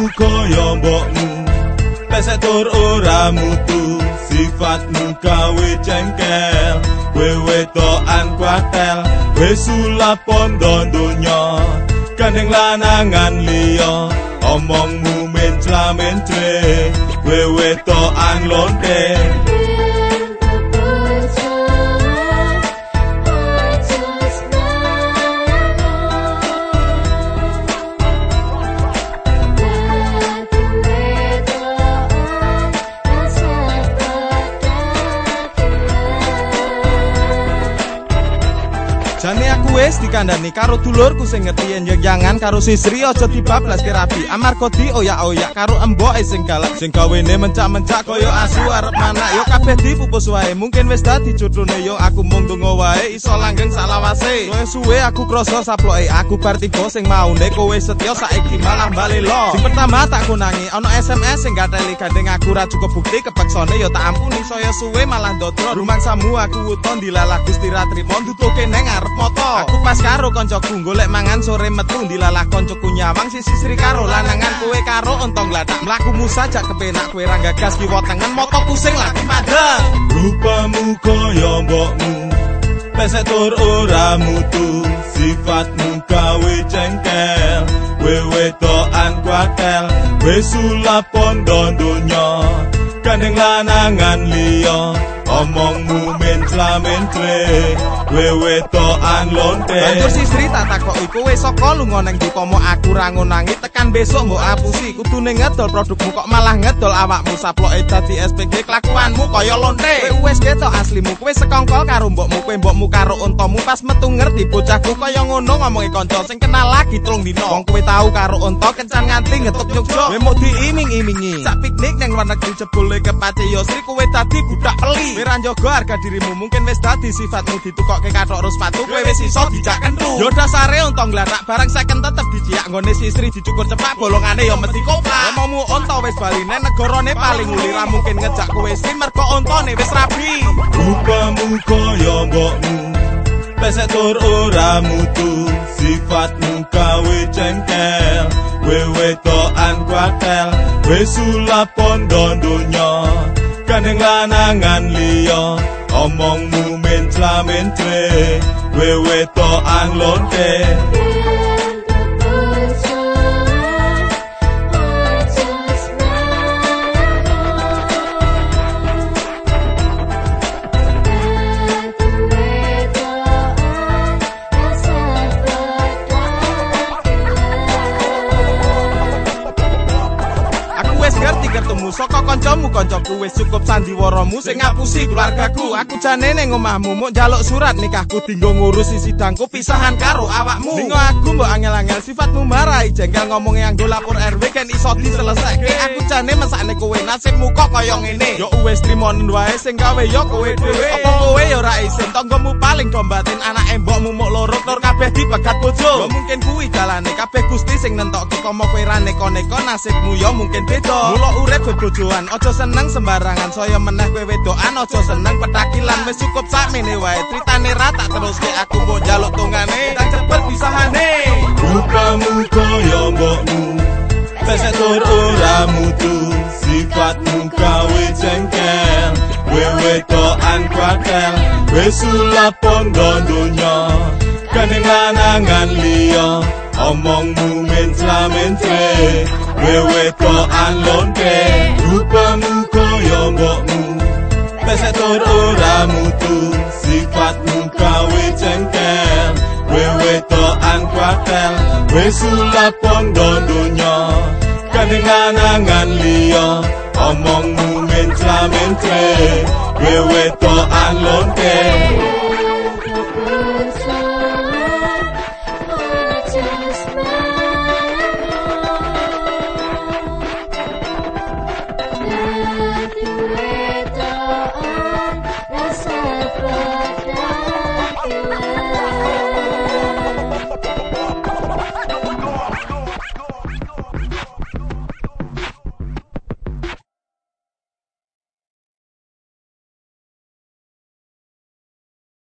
Kang kaya mbokmu Pesek tur ora mutu. Sifatmu kawe cengkel Wewe toan kuatel. Besulah pondo dunyo Kening lanangan liyo Omongmu mencla mencre Wewe toan londek Jane aku wis dikandani karo dulurku sing ngerti yen jangan karo sisri aja dibablas kerapi amarga dioyak-oyak karo emboke sing galak. Sing gawene mencak-mencak kaya asu arep manak yo kabeh dipupus wae. Mungkin wis dadi jodohne yo aku mung donga wae iso langgeng salawase. Suwe suwe aku krasa saploke. Aku bar tiba sing maune kowe setya saiki malah bali lo. Sing pertama tak kunangi ana SMS sing gateli gandeng aku ra cukup bukti kepeksane yo tak ampuni. Saya suwe malah ndodro rumangsamu aku uton dilalah Gusti Ratrimo ndutuke neng arep moto aku pas karo koncoku golek mangan sore metu dilalah koncoku nyawang sisi sri karo lanangan kowe karo ontong gladak mlakumu saja kepenak kowe ra gagas kiwa tengen moto pusing lagi madeng rupamu kaya mbokmu pesek tur ora mutu sifatmu gawe jengkel wewe toan kuatel wesulap pondo donya kandeng lanangan liya omongmu mencla mentre wewe toan lonte Banjur si Sri tak takoki kowe saka lunga ning dikomo aku ra ngonangi tekan besok mbok apusi kudune ngedol produkmu kok malah ngedol awakmu saploke dadi SPG kelakuanmu kaya lonte. Kowe wis ketok aslimu kowe sekongkol karo mbokmu kowe mbokmu karo untamu pas metu ngerti bocahku kaya ngono ngomongi kanca sing kenal lagi telung dino wong kowe tau karo unta kencan nganti ngetuk nyukso kowe mau diiming-imingi. Sak piknik ning luar negeri jebule kepace yo Sri kowe dadi budak peli kowe ra njaga harga dirimu mungkin wis dadi sifatmu ditukokke kathok terus sepatu kowe wis iso dijak kentu. Yo dasare unta nglarak barang seken tetep diciak nggone sisri dicukur cepak bolongane yo mesti koprak omongmu unta wis baline negarane paling uli ra mungkin ngejak kowe sri mergo untane wis rabi. Rupamu kaya mbokmu pesek tur ora mutu. Sifatmu gawe jengkel wewe toan kuatel. Wesulap pondo donya kandeng lanangan liya omongmu mencla mentre wewe toan lonte saka kancamu kancaku wis cukup sandiwaramu. Sing ngapusi keluargaku aku jane ning omahmu. Muk njaluk surat nikahku dinggo ngurus isi sidangku pisahan karo awakmu. Dingo aku mbok angel-angel sifatmu marai jengkel ngomong yang lapor RW kan iso diselesaike aku jane mesakne kowe nasibmu kok kaya ngene? Yo wis trimonen wae sing gawe yo kowe dhewe. Apa kowe yo ra isin? Tanggamu paling dombatin anak embokmu muk loro tur kabeh dipegat bojo. Yo mungkin kuwi dalane. Kabeh Gusti sing nentokke komo kowe ra neko-neko nasibmu yo mungkin beda. Mula urip bebojoan aja seneng sembarangan saya meneh kowe wedokan. Aja seneng petakilan wis cukup sakmene wae. Critane ra tak teruske aku mbok njaluk tungane tak cepet pisahane. Rupamu kaya mbokmu pesek tur ora mutu. Sifatmu gawe jengkel wewe toan kuatel wesulap pondo donya kandeng lanangan liya. Omongmu mencla mentre wewe toan lonte rupamu kaya mbokmu pesek tur ora mutu sifatmu gawe jengkel wewe toan kuatel wesulap pondo donya kandeng lanangan liya omongmu mencla mentre. Wewe lonte Thank you.